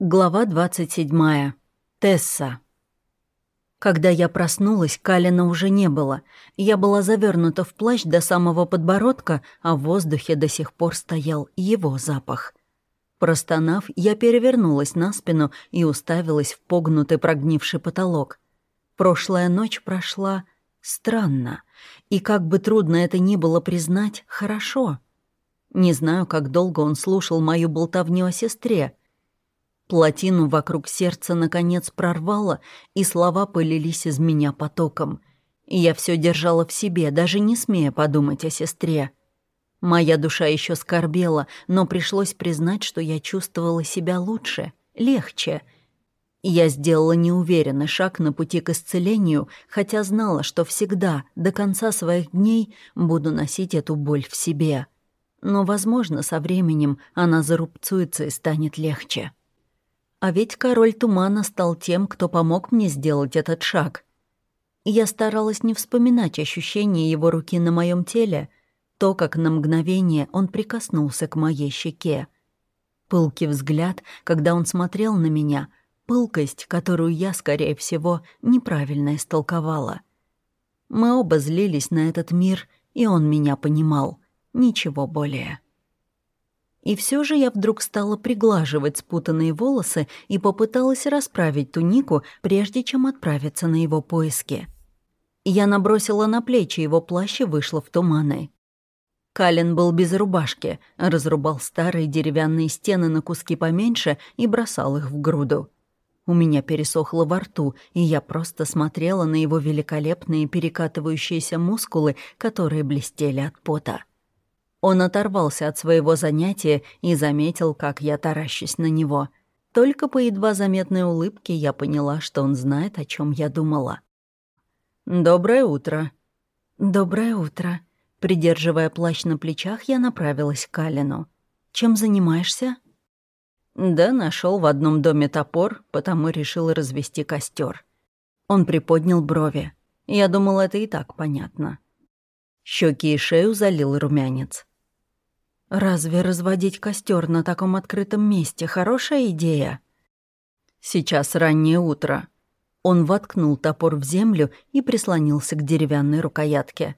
Глава 27. Тесса. Когда я проснулась, Калина уже не было. Я была завернута в плащ до самого подбородка, а в воздухе до сих пор стоял его запах. Простонав, я перевернулась на спину и уставилась в погнутый прогнивший потолок. Прошлая ночь прошла странно, и как бы трудно это ни было признать, хорошо. Не знаю, как долго он слушал мою болтовню о сестре — Плотину вокруг сердца наконец прорвало, и слова полились из меня потоком. И я все держала в себе, даже не смея подумать о сестре. Моя душа еще скорбела, но пришлось признать, что я чувствовала себя лучше, легче. Я сделала неуверенный шаг на пути к исцелению, хотя знала, что всегда, до конца своих дней, буду носить эту боль в себе. Но, возможно, со временем она зарубцуется и станет легче. А ведь король тумана стал тем, кто помог мне сделать этот шаг. Я старалась не вспоминать ощущение его руки на моем теле, то, как на мгновение он прикоснулся к моей щеке. Пылкий взгляд, когда он смотрел на меня, пылкость, которую я, скорее всего, неправильно истолковала. Мы оба злились на этот мир, и он меня понимал. Ничего более. И все же я вдруг стала приглаживать спутанные волосы и попыталась расправить тунику, прежде чем отправиться на его поиски. Я набросила на плечи его плащ и вышла в туманы. Калин был без рубашки, разрубал старые деревянные стены на куски поменьше и бросал их в груду. У меня пересохло во рту, и я просто смотрела на его великолепные перекатывающиеся мускулы, которые блестели от пота. Он оторвался от своего занятия и заметил, как я таращусь на него. Только по едва заметной улыбке я поняла, что он знает, о чем я думала. «Доброе утро». «Доброе утро». Придерживая плащ на плечах, я направилась к Калину. «Чем занимаешься?» «Да, нашел в одном доме топор, потому решил развести костер. Он приподнял брови. Я думал, это и так понятно. Щеки и шею залил румянец. Разве разводить костер на таком открытом месте хорошая идея? Сейчас раннее утро. Он воткнул топор в землю и прислонился к деревянной рукоятке.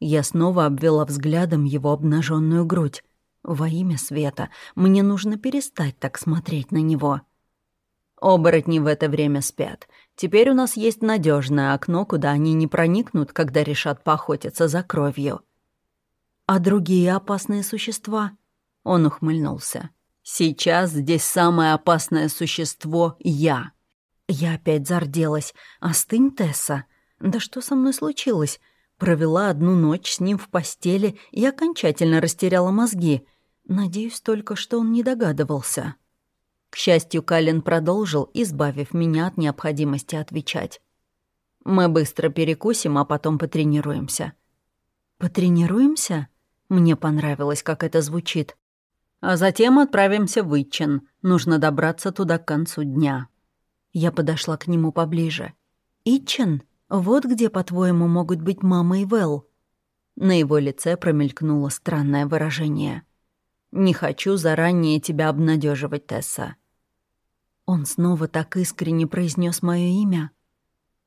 Я снова обвела взглядом его обнаженную грудь. Во имя света, мне нужно перестать так смотреть на него. Оборотни в это время спят. Теперь у нас есть надежное окно, куда они не проникнут, когда решат поохотиться за кровью. «А другие опасные существа?» Он ухмыльнулся. «Сейчас здесь самое опасное существо — я». Я опять зарделась. «Остынь, Тесса. Да что со мной случилось? Провела одну ночь с ним в постели и окончательно растеряла мозги. Надеюсь только, что он не догадывался». К счастью, Калин продолжил, избавив меня от необходимости отвечать. «Мы быстро перекусим, а потом потренируемся». «Потренируемся?» Мне понравилось, как это звучит. А затем отправимся в Итчен. Нужно добраться туда к концу дня. Я подошла к нему поближе. «Итчен? Вот где, по-твоему, могут быть мама и Вэл?» На его лице промелькнуло странное выражение. «Не хочу заранее тебя обнадеживать, Тесса». Он снова так искренне произнес мое имя.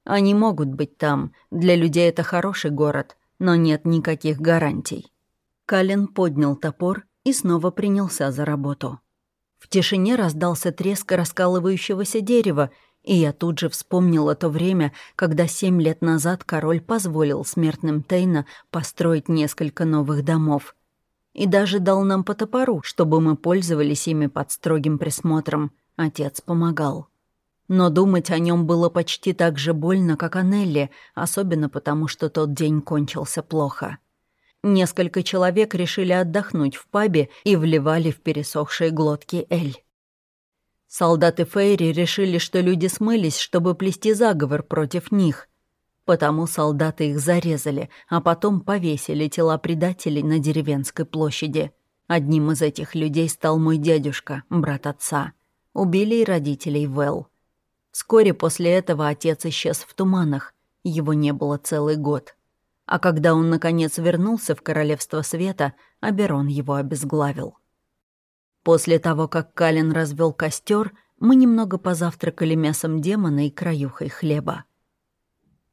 «Они могут быть там. Для людей это хороший город, но нет никаких гарантий». Калин поднял топор и снова принялся за работу. В тишине раздался треск раскалывающегося дерева, и я тут же вспомнила то время, когда семь лет назад король позволил смертным Тейна построить несколько новых домов. И даже дал нам по топору, чтобы мы пользовались ими под строгим присмотром. Отец помогал. Но думать о нем было почти так же больно, как о Нелли, особенно потому, что тот день кончился плохо. Несколько человек решили отдохнуть в пабе и вливали в пересохшие глотки Эль. Солдаты Фейри решили, что люди смылись, чтобы плести заговор против них. Потому солдаты их зарезали, а потом повесили тела предателей на деревенской площади. Одним из этих людей стал мой дядюшка, брат отца. Убили и родителей Вэл. Вскоре после этого отец исчез в туманах. Его не было целый год. А когда он, наконец, вернулся в Королевство Света, Аберон его обезглавил. После того, как Калин развел костер, Мы немного позавтракали мясом демона и краюхой хлеба.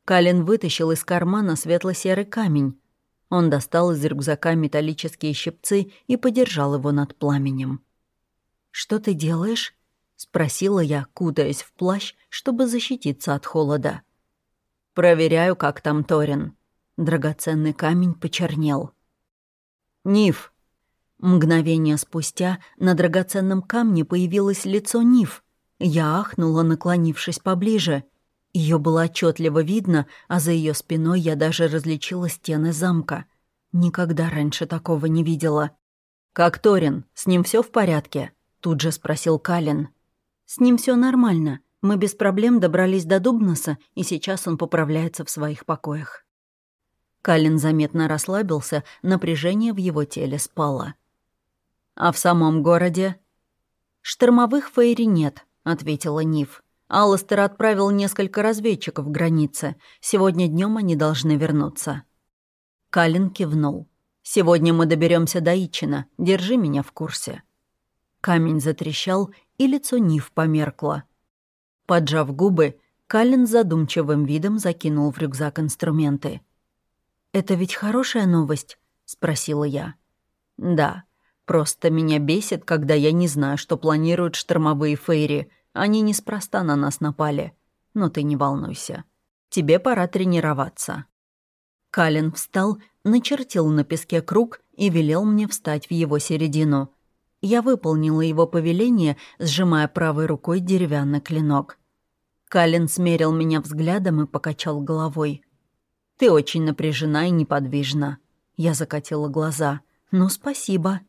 Калин вытащил из кармана светло-серый камень. Он достал из рюкзака металлические щипцы и подержал его над пламенем. «Что ты делаешь?» — спросила я, кутаясь в плащ, чтобы защититься от холода. «Проверяю, как там Торин». Драгоценный камень почернел. «Ниф!» Мгновение спустя на драгоценном камне появилось лицо Ниф. Я ахнула, наклонившись поближе. Ее было отчетливо видно, а за ее спиной я даже различила стены замка. Никогда раньше такого не видела. «Как Торин? С ним все в порядке?» Тут же спросил Калин. «С ним все нормально. Мы без проблем добрались до Дубноса, и сейчас он поправляется в своих покоях». Калин заметно расслабился, напряжение в его теле спало. «А в самом городе?» «Штормовых фейри нет», — ответила Ниф. Алластер отправил несколько разведчиков в границе. Сегодня днем они должны вернуться. Калин кивнул. «Сегодня мы доберемся до Ичина. Держи меня в курсе». Камень затрещал, и лицо Нив померкло. Поджав губы, Калин задумчивым видом закинул в рюкзак инструменты. «Это ведь хорошая новость?» — спросила я. «Да. Просто меня бесит, когда я не знаю, что планируют штормовые фейри. Они неспроста на нас напали. Но ты не волнуйся. Тебе пора тренироваться». Калин встал, начертил на песке круг и велел мне встать в его середину — я выполнила его повеление, сжимая правой рукой деревянный клинок. Калин смерил меня взглядом и покачал головой. «Ты очень напряжена и неподвижна». Я закатила глаза. «Ну, спасибо.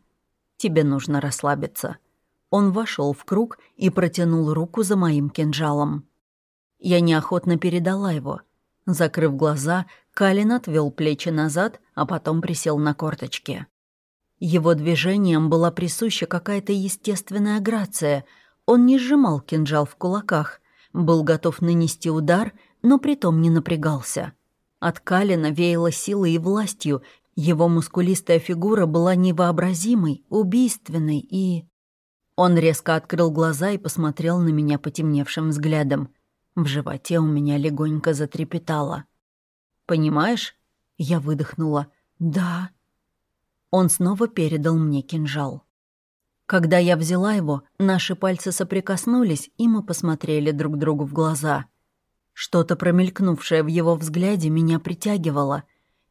Тебе нужно расслабиться». Он вошел в круг и протянул руку за моим кинжалом. Я неохотно передала его. Закрыв глаза, Калин отвел плечи назад, а потом присел на корточки. Его движением была присуща какая-то естественная грация. Он не сжимал кинжал в кулаках, был готов нанести удар, но притом не напрягался. От Калина веяло силой и властью, его мускулистая фигура была невообразимой, убийственной и... Он резко открыл глаза и посмотрел на меня потемневшим взглядом. В животе у меня легонько затрепетало. «Понимаешь?» Я выдохнула. «Да». Он снова передал мне кинжал. Когда я взяла его, наши пальцы соприкоснулись, и мы посмотрели друг другу в глаза. Что-то промелькнувшее в его взгляде меня притягивало.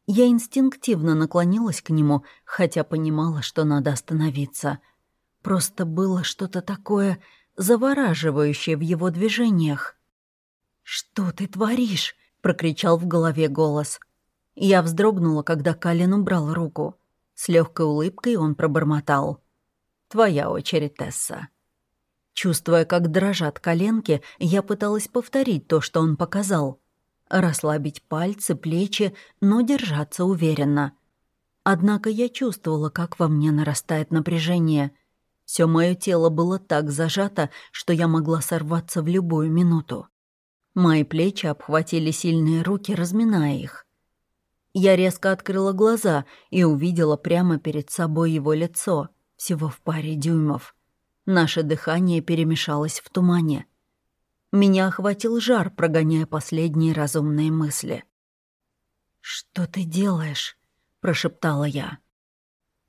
Я инстинктивно наклонилась к нему, хотя понимала, что надо остановиться. Просто было что-то такое завораживающее в его движениях. «Что ты творишь?» — прокричал в голове голос. Я вздрогнула, когда Калин убрал руку. С легкой улыбкой он пробормотал. «Твоя очередь, Тесса». Чувствуя, как дрожат коленки, я пыталась повторить то, что он показал. Расслабить пальцы, плечи, но держаться уверенно. Однако я чувствовала, как во мне нарастает напряжение. Все мое тело было так зажато, что я могла сорваться в любую минуту. Мои плечи обхватили сильные руки, разминая их. Я резко открыла глаза и увидела прямо перед собой его лицо, всего в паре дюймов. Наше дыхание перемешалось в тумане. Меня охватил жар, прогоняя последние разумные мысли. «Что ты делаешь?» — прошептала я.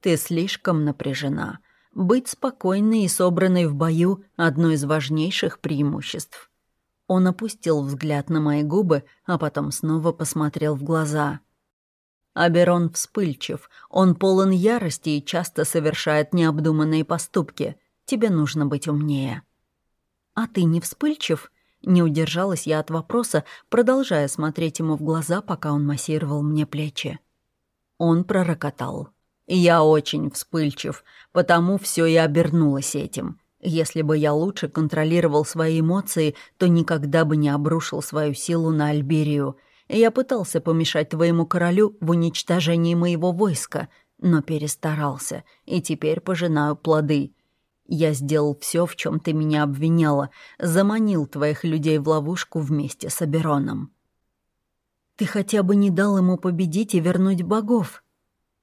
«Ты слишком напряжена. Быть спокойной и собранной в бою — одно из важнейших преимуществ». Он опустил взгляд на мои губы, а потом снова посмотрел в глаза — Аберон вспыльчив, он полон ярости и часто совершает необдуманные поступки. Тебе нужно быть умнее». «А ты не вспыльчив?» Не удержалась я от вопроса, продолжая смотреть ему в глаза, пока он массировал мне плечи. Он пророкотал. «Я очень вспыльчив, потому все и обернулось этим. Если бы я лучше контролировал свои эмоции, то никогда бы не обрушил свою силу на Альберию. Я пытался помешать твоему королю в уничтожении моего войска, но перестарался, и теперь пожинаю плоды. Я сделал все, в чем ты меня обвиняла, заманил твоих людей в ловушку вместе с Абероном. Ты хотя бы не дал ему победить и вернуть богов.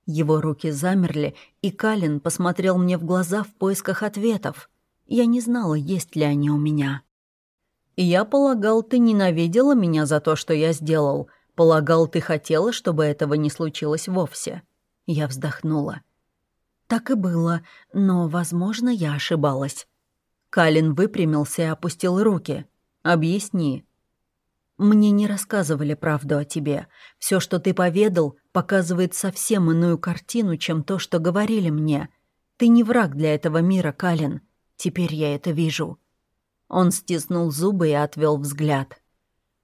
Его руки замерли, и Калин посмотрел мне в глаза в поисках ответов. Я не знала, есть ли они у меня. «Я полагал, ты ненавидела меня за то, что я сделал. Полагал, ты хотела, чтобы этого не случилось вовсе». Я вздохнула. Так и было, но, возможно, я ошибалась. Калин выпрямился и опустил руки. «Объясни». «Мне не рассказывали правду о тебе. Все, что ты поведал, показывает совсем иную картину, чем то, что говорили мне. Ты не враг для этого мира, Калин. Теперь я это вижу». Он стиснул зубы и отвел взгляд.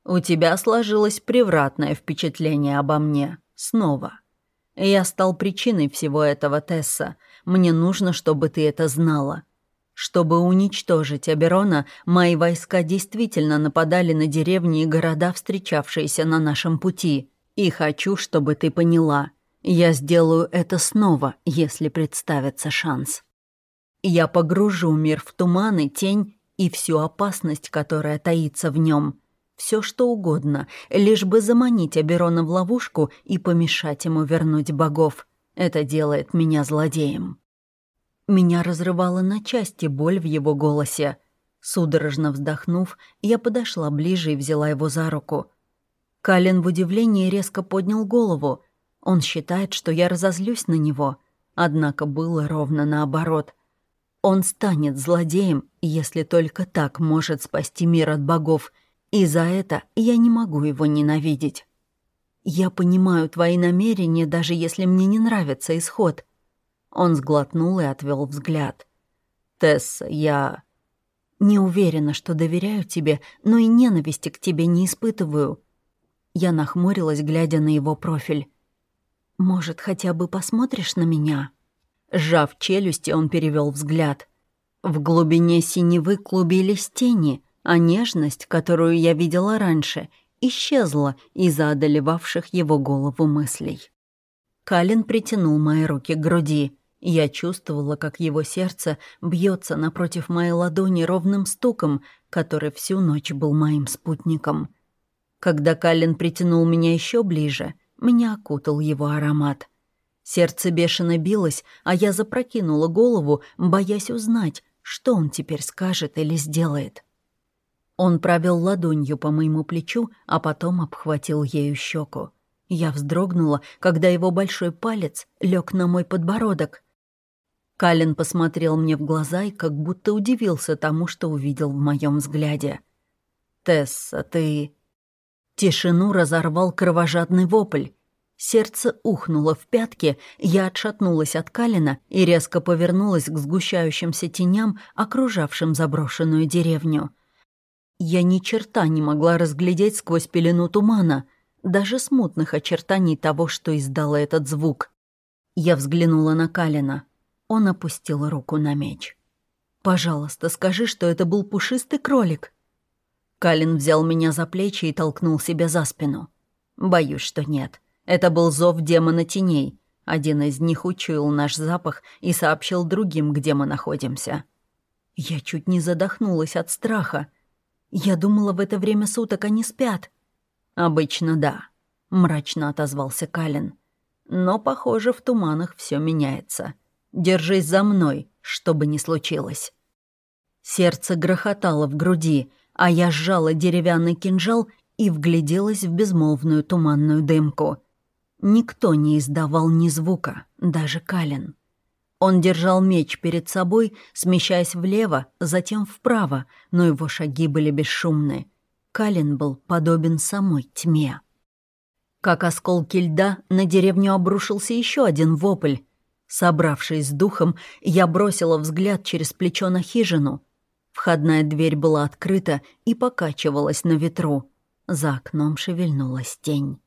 «У тебя сложилось превратное впечатление обо мне. Снова. Я стал причиной всего этого, Тесса. Мне нужно, чтобы ты это знала. Чтобы уничтожить Аберона, мои войска действительно нападали на деревни и города, встречавшиеся на нашем пути. И хочу, чтобы ты поняла. Я сделаю это снова, если представится шанс. Я погружу мир в туман и тень и всю опасность, которая таится в нем. Все что угодно, лишь бы заманить Аберона в ловушку и помешать ему вернуть богов. Это делает меня злодеем. Меня разрывала на части боль в его голосе. Судорожно вздохнув, я подошла ближе и взяла его за руку. Калин в удивлении резко поднял голову. Он считает, что я разозлюсь на него. Однако было ровно наоборот. Он станет злодеем, если только так может спасти мир от богов, и за это я не могу его ненавидеть. Я понимаю твои намерения, даже если мне не нравится исход. Он сглотнул и отвел взгляд. «Тесса, я...» «Не уверена, что доверяю тебе, но и ненависти к тебе не испытываю». Я нахмурилась, глядя на его профиль. «Может, хотя бы посмотришь на меня?» Сжав челюсти, он перевел взгляд. В глубине синевы клубились тени, а нежность, которую я видела раньше, исчезла из-за одолевавших его голову мыслей. Калин притянул мои руки к груди. Я чувствовала, как его сердце бьется напротив моей ладони ровным стуком, который всю ночь был моим спутником. Когда Каллен притянул меня еще ближе, меня окутал его аромат. Сердце бешено билось, а я запрокинула голову, боясь узнать, что он теперь скажет или сделает. Он провел ладонью по моему плечу, а потом обхватил ею щеку. Я вздрогнула, когда его большой палец лег на мой подбородок. Калин посмотрел мне в глаза и как будто удивился тому, что увидел в моем взгляде. «Тесса, ты...» Тишину разорвал кровожадный вопль. Сердце ухнуло в пятки, я отшатнулась от Калина и резко повернулась к сгущающимся теням, окружавшим заброшенную деревню. Я ни черта не могла разглядеть сквозь пелену тумана, даже смутных очертаний того, что издало этот звук. Я взглянула на Калина. Он опустил руку на меч. «Пожалуйста, скажи, что это был пушистый кролик». Калин взял меня за плечи и толкнул себя за спину. «Боюсь, что нет. Это был зов демона теней. Один из них учуял наш запах и сообщил другим, где мы находимся». Я чуть не задохнулась от страха. Я думала, в это время суток они спят. «Обычно да», — мрачно отозвался Калин. «Но, похоже, в туманах все меняется». Держись за мной, что бы ни случилось». Сердце грохотало в груди, а я сжала деревянный кинжал и вгляделась в безмолвную туманную дымку. Никто не издавал ни звука, даже Калин. Он держал меч перед собой, смещаясь влево, затем вправо, но его шаги были бесшумны. Калин был подобен самой тьме. Как осколки льда, на деревню обрушился еще один вопль, Собравшись с духом, я бросила взгляд через плечо на хижину. Входная дверь была открыта и покачивалась на ветру. За окном шевельнулась тень.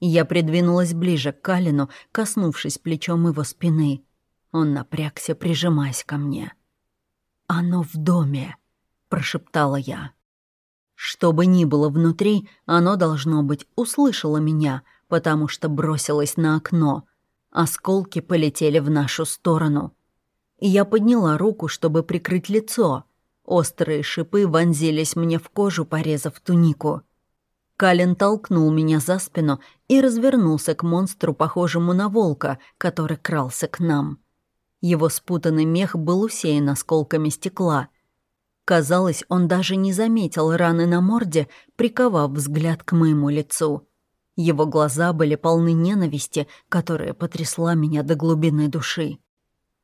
Я придвинулась ближе к Калину, коснувшись плечом его спины. Он напрягся, прижимаясь ко мне. «Оно в доме», — прошептала я. Что бы ни было внутри, оно, должно быть, услышало меня, потому что бросилось на окно — Осколки полетели в нашу сторону. Я подняла руку, чтобы прикрыть лицо. Острые шипы вонзились мне в кожу, порезав тунику. Калин толкнул меня за спину и развернулся к монстру, похожему на волка, который крался к нам. Его спутанный мех был усеян осколками стекла. Казалось, он даже не заметил раны на морде, приковав взгляд к моему лицу. Его глаза были полны ненависти, которая потрясла меня до глубины души.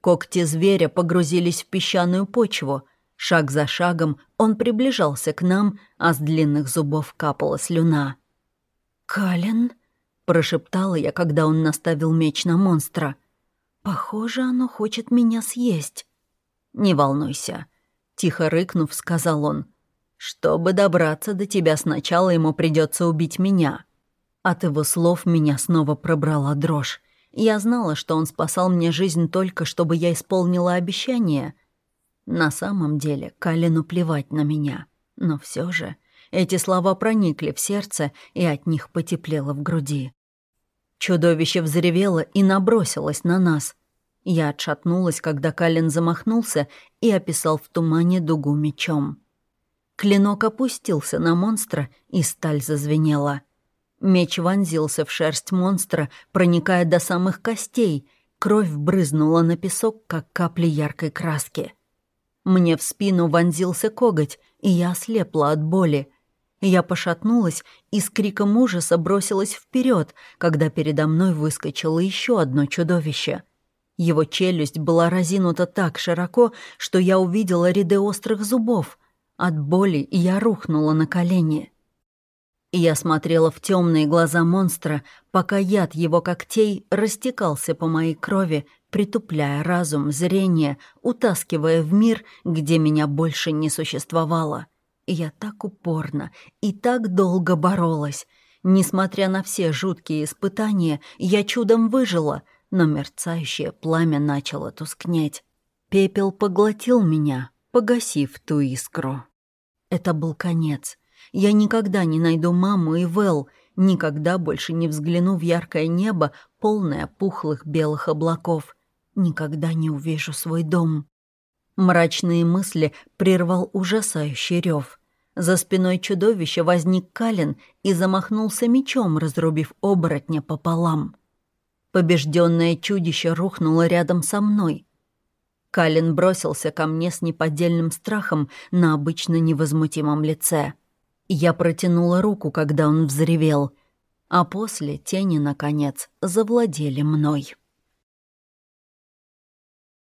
Когти зверя погрузились в песчаную почву. Шаг за шагом он приближался к нам, а с длинных зубов капала слюна. «Кален?» — прошептала я, когда он наставил меч на монстра. «Похоже, оно хочет меня съесть». «Не волнуйся», — тихо рыкнув, сказал он. «Чтобы добраться до тебя сначала, ему придется убить меня». От его слов меня снова пробрала дрожь. Я знала, что он спасал мне жизнь только, чтобы я исполнила обещание. На самом деле, Калину плевать на меня. Но все же эти слова проникли в сердце, и от них потеплело в груди. Чудовище взревело и набросилось на нас. Я отшатнулась, когда Калин замахнулся и описал в тумане дугу мечом. Клинок опустился на монстра, и сталь зазвенела — Меч вонзился в шерсть монстра, проникая до самых костей. Кровь брызнула на песок, как капли яркой краски. Мне в спину вонзился коготь, и я ослепла от боли. Я пошатнулась и с криком ужаса бросилась вперед, когда передо мной выскочило еще одно чудовище. Его челюсть была разинута так широко, что я увидела ряды острых зубов. От боли я рухнула на колени. Я смотрела в темные глаза монстра, пока яд его когтей растекался по моей крови, притупляя разум, зрение, утаскивая в мир, где меня больше не существовало. Я так упорно и так долго боролась. Несмотря на все жуткие испытания, я чудом выжила, но мерцающее пламя начало тускнеть. Пепел поглотил меня, погасив ту искру. Это был конец — я никогда не найду маму и Вэл, никогда больше не взгляну в яркое небо, полное пухлых белых облаков. Никогда не увижу свой дом. Мрачные мысли прервал ужасающий рев. За спиной чудовища возник Калин и замахнулся мечом, разрубив оборотня пополам. Побежденное чудище рухнуло рядом со мной. Калин бросился ко мне с неподдельным страхом на обычно невозмутимом лице. Я протянула руку, когда он взревел, а после тени, наконец, завладели мной.